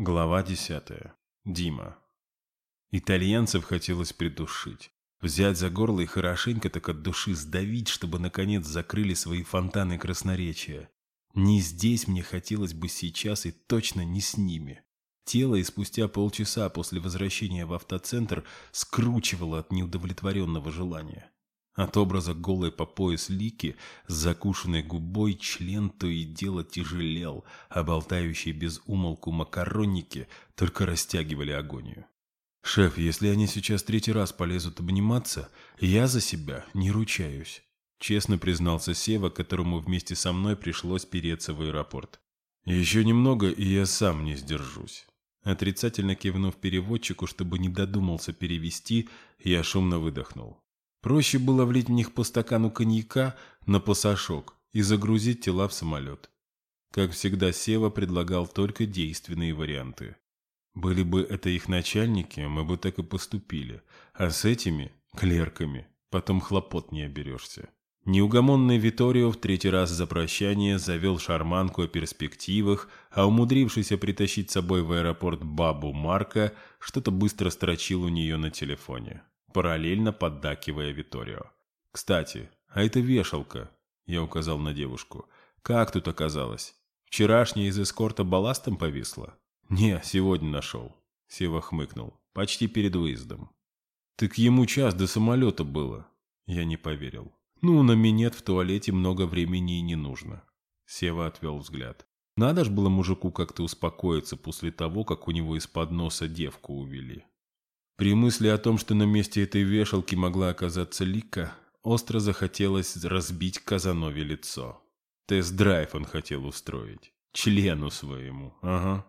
Глава 10. Дима. Итальянцев хотелось придушить. Взять за горло и хорошенько так от души сдавить, чтобы наконец закрыли свои фонтаны красноречия. Не здесь мне хотелось бы сейчас и точно не с ними. Тело и спустя полчаса после возвращения в автоцентр скручивало от неудовлетворенного желания. От образа голой по пояс Лики с закушенной губой член то и дело тяжелел, а болтающие без умолку макаронники только растягивали агонию. «Шеф, если они сейчас третий раз полезут обниматься, я за себя не ручаюсь», — честно признался Сева, которому вместе со мной пришлось переться в аэропорт. «Еще немного, и я сам не сдержусь». Отрицательно кивнув переводчику, чтобы не додумался перевести, я шумно выдохнул. Проще было влить в них по стакану коньяка на пасашок и загрузить тела в самолет. Как всегда, Сева предлагал только действенные варианты. Были бы это их начальники, мы бы так и поступили. А с этими, клерками, потом хлопот не оберешься. Неугомонный Виторио в третий раз за прощание завел шарманку о перспективах, а умудрившийся притащить с собой в аэропорт бабу Марка что-то быстро строчил у нее на телефоне параллельно поддакивая Виторио. «Кстати, а это вешалка», — я указал на девушку. «Как тут оказалось? Вчерашняя из эскорта балластом повисла?» «Не, сегодня нашел», — Сева хмыкнул. «Почти перед выездом». «Так ему час до самолета было». Я не поверил. «Ну, на минет в туалете много времени и не нужно». Сева отвел взгляд. Надо ж было мужику как-то успокоиться после того, как у него из-под носа девку увели. При мысли о том, что на месте этой вешалки могла оказаться Лика, остро захотелось разбить Казанове лицо. Тест-драйв он хотел устроить. Члену своему, ага.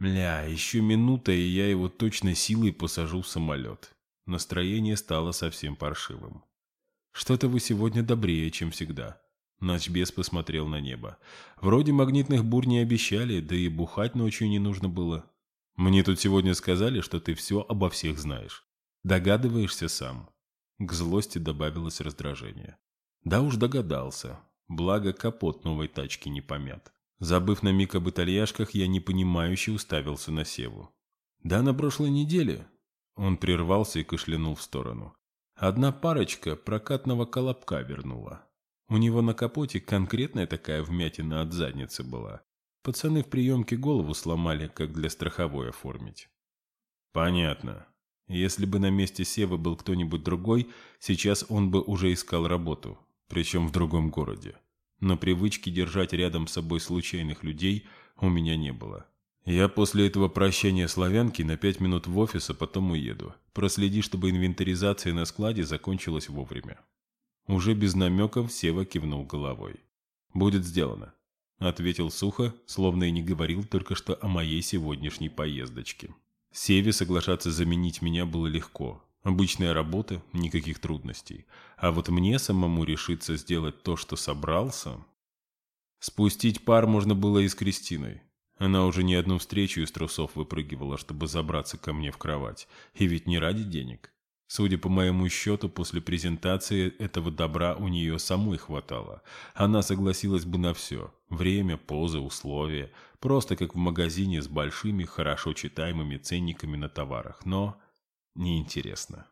Мля, еще минута, и я его точно силой посажу в самолет. Настроение стало совсем паршивым. Что-то вы сегодня добрее, чем всегда. Ночбес посмотрел на небо. Вроде магнитных бур не обещали, да и бухать ночью не нужно было. Мне тут сегодня сказали, что ты все обо всех знаешь. Догадываешься сам. К злости добавилось раздражение. Да уж догадался. Благо капот новой тачки не помят. Забыв на миг об итальяшках, я непонимающе уставился на Севу. «Да на прошлой неделе». Он прервался и кашлянул в сторону. Одна парочка прокатного колобка вернула. У него на капоте конкретная такая вмятина от задницы была. Пацаны в приемке голову сломали, как для страховой оформить. Понятно. Если бы на месте Севы был кто-нибудь другой, сейчас он бы уже искал работу, причем в другом городе. Но привычки держать рядом с собой случайных людей у меня не было. Я после этого прощения славянки на пять минут в офис, а потом уеду. Проследи, чтобы инвентаризация на складе закончилась вовремя. Уже без намеков Сева кивнул головой. Будет сделано. Ответил сухо, словно и не говорил только что о моей сегодняшней поездочке. Севе соглашаться заменить меня было легко. Обычная работа, никаких трудностей. А вот мне самому решиться сделать то, что собрался... Спустить пар можно было и с Кристиной. Она уже не одну встречу из трусов выпрыгивала, чтобы забраться ко мне в кровать. И ведь не ради денег. Судя по моему счету, после презентации этого добра у нее самой хватало. Она согласилась бы на все. Время, позы, условия. Просто как в магазине с большими, хорошо читаемыми ценниками на товарах. Но неинтересно.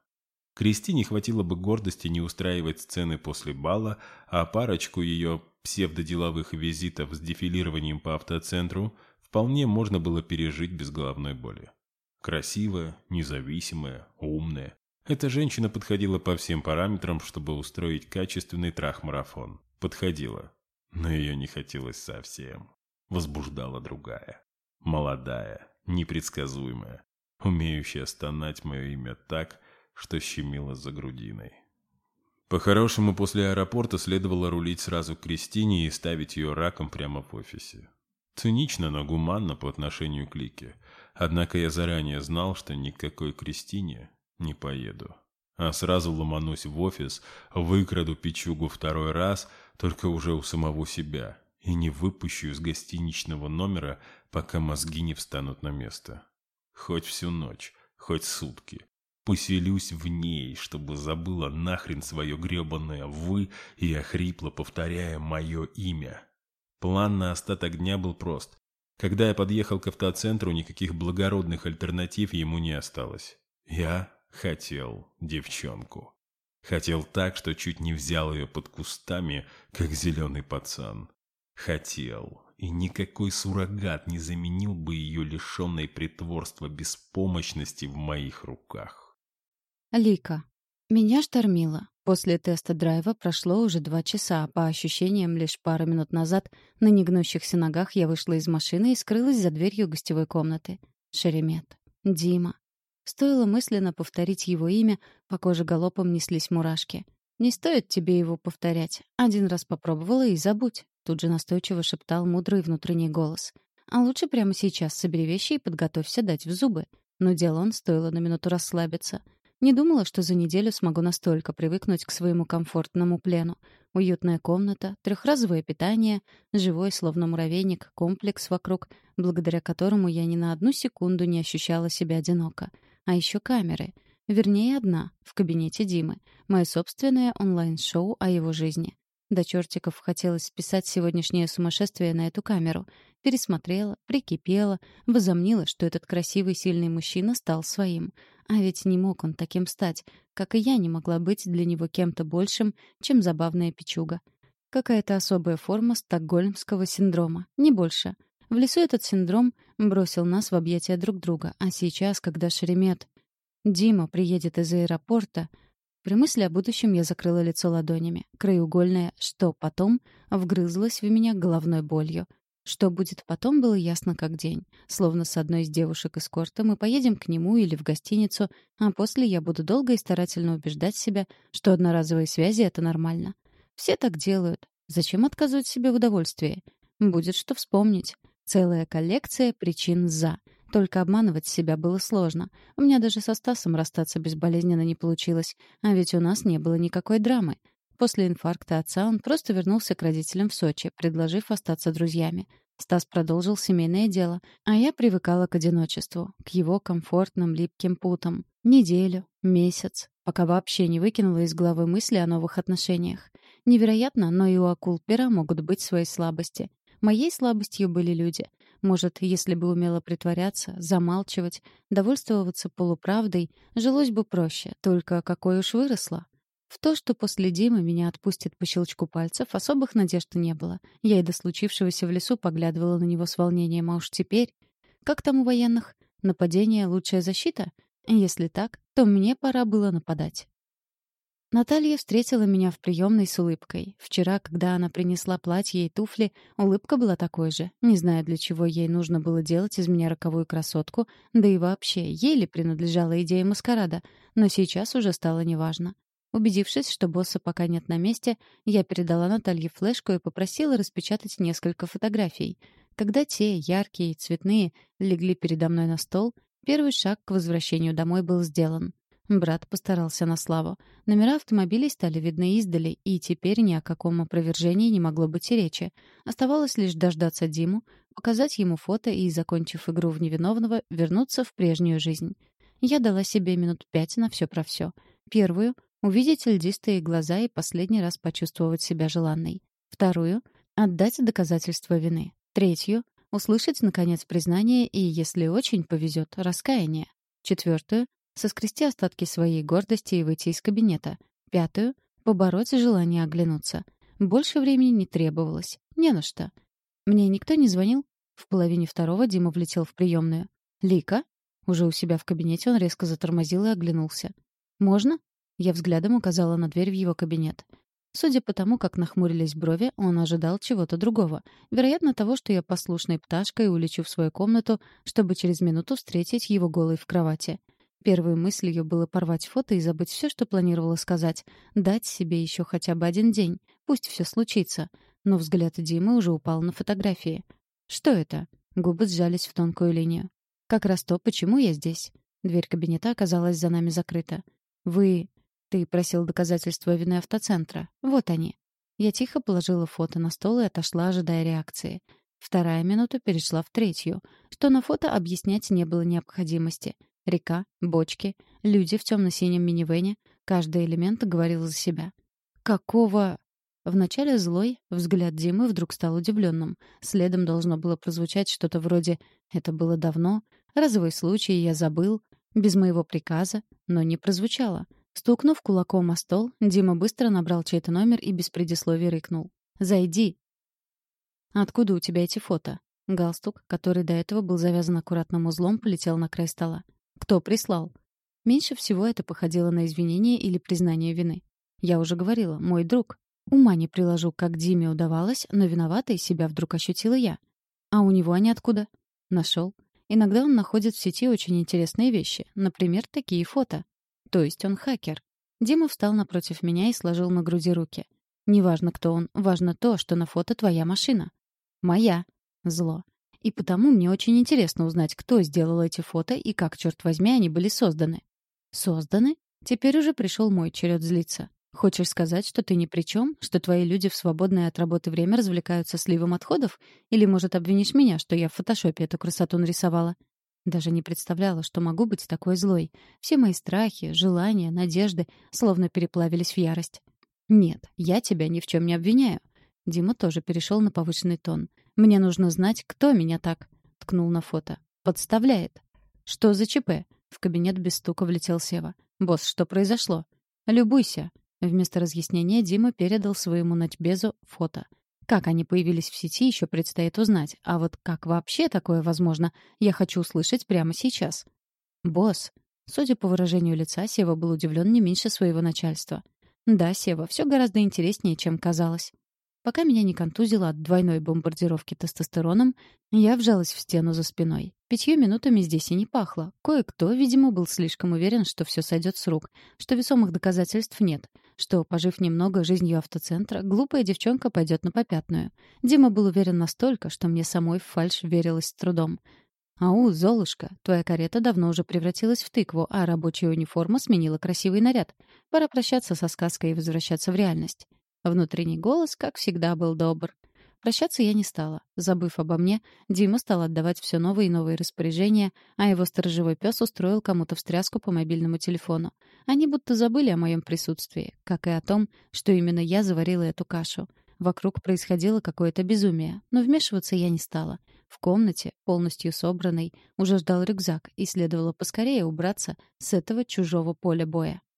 Кристине хватило бы гордости не устраивать сцены после бала, а парочку ее псевдоделовых визитов с дефилированием по автоцентру вполне можно было пережить без головной боли. Красивая, независимая, умная, эта женщина подходила по всем параметрам, чтобы устроить качественный трах-марафон. Подходила. Но ее не хотелось совсем. Возбуждала другая. Молодая, непредсказуемая, умеющая стонать мое имя так, что щемило за грудиной. По-хорошему, после аэропорта следовало рулить сразу к Кристине и ставить ее раком прямо в офисе. Цинично, но гуманно по отношению к Лике. Однако я заранее знал, что никакой Кристине не поеду. А сразу ломанусь в офис, выкраду печугу второй раз, только уже у самого себя, и не выпущу из гостиничного номера, пока мозги не встанут на место. Хоть всю ночь, хоть сутки. Поселюсь в ней, чтобы забыла нахрен свое гребаное «вы» и охрипло повторяя мое имя. План на остаток дня был прост. Когда я подъехал к автоцентру, никаких благородных альтернатив ему не осталось. Я хотел девчонку. Хотел так, что чуть не взял ее под кустами, как зеленый пацан. Хотел, и никакой суррогат не заменил бы ее лишенной притворства беспомощности в моих руках. Лика. Меня штормило. После теста-драйва прошло уже два часа, а по ощущениям лишь пару минут назад на негнущихся ногах я вышла из машины и скрылась за дверью гостевой комнаты. Шеремет. Дима. Стоило мысленно повторить его имя, по коже галопом неслись мурашки. «Не стоит тебе его повторять. Один раз попробовала и забудь», — тут же настойчиво шептал мудрый внутренний голос. «А лучше прямо сейчас собери вещи и подготовься дать в зубы». Но дело он стоило на минуту расслабиться — не думала, что за неделю смогу настолько привыкнуть к своему комфортному плену. Уютная комната, трехразовое питание, живой, словно муравейник, комплекс вокруг, благодаря которому я ни на одну секунду не ощущала себя одиноко. А еще камеры. Вернее, одна, в кабинете Димы. Мое собственное онлайн-шоу о его жизни. До чертиков хотелось списать сегодняшнее сумасшествие на эту камеру. Пересмотрела, прикипела, возомнила, что этот красивый, сильный мужчина стал своим. А ведь не мог он таким стать, как и я не могла быть для него кем-то большим, чем забавная печуга. Какая-то особая форма стокгольмского синдрома, не больше. В лесу этот синдром бросил нас в объятия друг друга, а сейчас, когда Шеремет... Дима приедет из аэропорта... При мысли о будущем я закрыла лицо ладонями. Краеугольное «что потом» вгрызлось в меня головной болью. Что будет потом, было ясно как день. Словно с одной из девушек из корта мы поедем к нему или в гостиницу, а после я буду долго и старательно убеждать себя, что одноразовые связи — это нормально. Все так делают. Зачем отказывать себе в удовольствии? Будет что вспомнить. Целая коллекция причин «за». Только обманывать себя было сложно. У меня даже со Стасом расстаться безболезненно не получилось. А ведь у нас не было никакой драмы. После инфаркта отца он просто вернулся к родителям в Сочи, предложив остаться друзьями. Стас продолжил семейное дело, а я привыкала к одиночеству, к его комфортным липким путам. Неделю, месяц, пока вообще не выкинула из головы мысли о новых отношениях. Невероятно, но и у акул пера могут быть свои слабости. Моей слабостью были люди. Может, если бы умела притворяться, замалчивать, довольствоваться полуправдой, жилось бы проще, только какой уж выросла. В то, что после Димы меня отпустит по щелчку пальцев, особых надежд не было. Я и до случившегося в лесу поглядывала на него с волнением, а уж теперь... Как там у военных? Нападение — лучшая защита? Если так, то мне пора было нападать. Наталья встретила меня в приемной с улыбкой. Вчера, когда она принесла платье и туфли, улыбка была такой же. Не знаю, для чего ей нужно было делать из меня роковую красотку, да и вообще, ей ли принадлежала идея маскарада, но сейчас уже стало неважно. Убедившись, что босса пока нет на месте, я передала Наталье флешку и попросила распечатать несколько фотографий. Когда те, яркие и цветные, легли передо мной на стол, первый шаг к возвращению домой был сделан. Брат постарался на славу. Номера автомобилей стали видны издали, и теперь ни о каком опровержении не могло быть и речи. Оставалось лишь дождаться Диму, показать ему фото и, закончив игру в невиновного, вернуться в прежнюю жизнь. Я дала себе минут пять на все про все. Первую — Увидеть льдистые глаза и последний раз почувствовать себя желанной. Вторую — отдать доказательства вины. Третью — услышать, наконец, признание и, если очень повезет, раскаяние. Четвертую — соскрести остатки своей гордости и выйти из кабинета. Пятую — побороть желание оглянуться. Больше времени не требовалось. Не на что. Мне никто не звонил? В половине второго Дима влетел в приемную. «Лика?» Уже у себя в кабинете он резко затормозил и оглянулся. «Можно?» Я взглядом указала на дверь в его кабинет. Судя по тому, как нахмурились брови, он ожидал чего-то другого. Вероятно, того, что я послушной пташкой улечу в свою комнату, чтобы через минуту встретить его голой в кровати. Первой мыслью было порвать фото и забыть все, что планировала сказать. Дать себе еще хотя бы один день. Пусть все случится. Но взгляд Димы уже упал на фотографии. «Что это?» Губы сжались в тонкую линию. «Как раз то, почему я здесь». Дверь кабинета оказалась за нами закрыта. «Вы...» Ты просил доказательства вины автоцентра. Вот они. Я тихо положила фото на стол и отошла, ожидая реакции. Вторая минута перешла в третью. Что на фото объяснять не было необходимости. Река, бочки, люди в темно-синем минивэне. Каждый элемент говорил за себя. «Какого...» Вначале злой, взгляд Димы вдруг стал удивленным. Следом должно было прозвучать что-то вроде «это было давно», «разовый случай, я забыл», без моего приказа, но не прозвучало. Стукнув кулаком о стол, Дима быстро набрал чей-то номер и без предисловий рыкнул. «Зайди!» «Откуда у тебя эти фото?» Галстук, который до этого был завязан аккуратным узлом, полетел на край стола. «Кто прислал?» Меньше всего это походило на извинение или признание вины. Я уже говорила, мой друг. Ума не приложу, как Диме удавалось, но виноватой себя вдруг ощутила я. А у него они откуда? Нашел. Иногда он находит в сети очень интересные вещи, например, такие фото. То есть он хакер. Дима встал напротив меня и сложил на груди руки. Неважно, кто он, важно то, что на фото твоя машина. Моя. Зло. И потому мне очень интересно узнать, кто сделал эти фото и как, черт возьми, они были созданы. Созданы? Теперь уже пришел мой черед злиться. Хочешь сказать, что ты ни при чем, что твои люди в свободное от работы время развлекаются сливом отходов? Или, может, обвинишь меня, что я в фотошопе эту красоту нарисовала? Даже не представляла, что могу быть такой злой. Все мои страхи, желания, надежды словно переплавились в ярость. Нет, я тебя ни в чем не обвиняю. Дима тоже перешел на повышенный тон. Мне нужно знать, кто меня так. Ткнул на фото. Подставляет. Что за ЧП? В кабинет без стука влетел Сева. «Босс, что произошло?» «Любуйся». Вместо разъяснения Дима передал своему ночбезу фото. Как они появились в сети, еще предстоит узнать. А вот как вообще такое возможно, я хочу услышать прямо сейчас. «Босс». Судя по выражению лица, Сева был удивлен не меньше своего начальства. «Да, Сева, все гораздо интереснее, чем казалось». Пока меня не контузило от двойной бомбардировки тестостероном, я вжалась в стену за спиной. Пятью минутами здесь и не пахло. Кое-кто, видимо, был слишком уверен, что все сойдет с рук, что весомых доказательств нет, что, пожив немного жизнью автоцентра, глупая девчонка пойдет на попятную. Дима был уверен настолько, что мне самой в фальшь верилось с трудом. «Ау, Золушка, твоя карета давно уже превратилась в тыкву, а рабочая униформа сменила красивый наряд. Пора прощаться со сказкой и возвращаться в реальность». Внутренний голос, как всегда, был добр. Прощаться я не стала. Забыв обо мне, Дима стал отдавать все новые и новые распоряжения, а его сторожевой пес устроил кому-то встряску по мобильному телефону. Они будто забыли о моем присутствии, как и о том, что именно я заварила эту кашу. Вокруг происходило какое-то безумие, но вмешиваться я не стала. В комнате, полностью собранной, уже ждал рюкзак, и следовало поскорее убраться с этого чужого поля боя.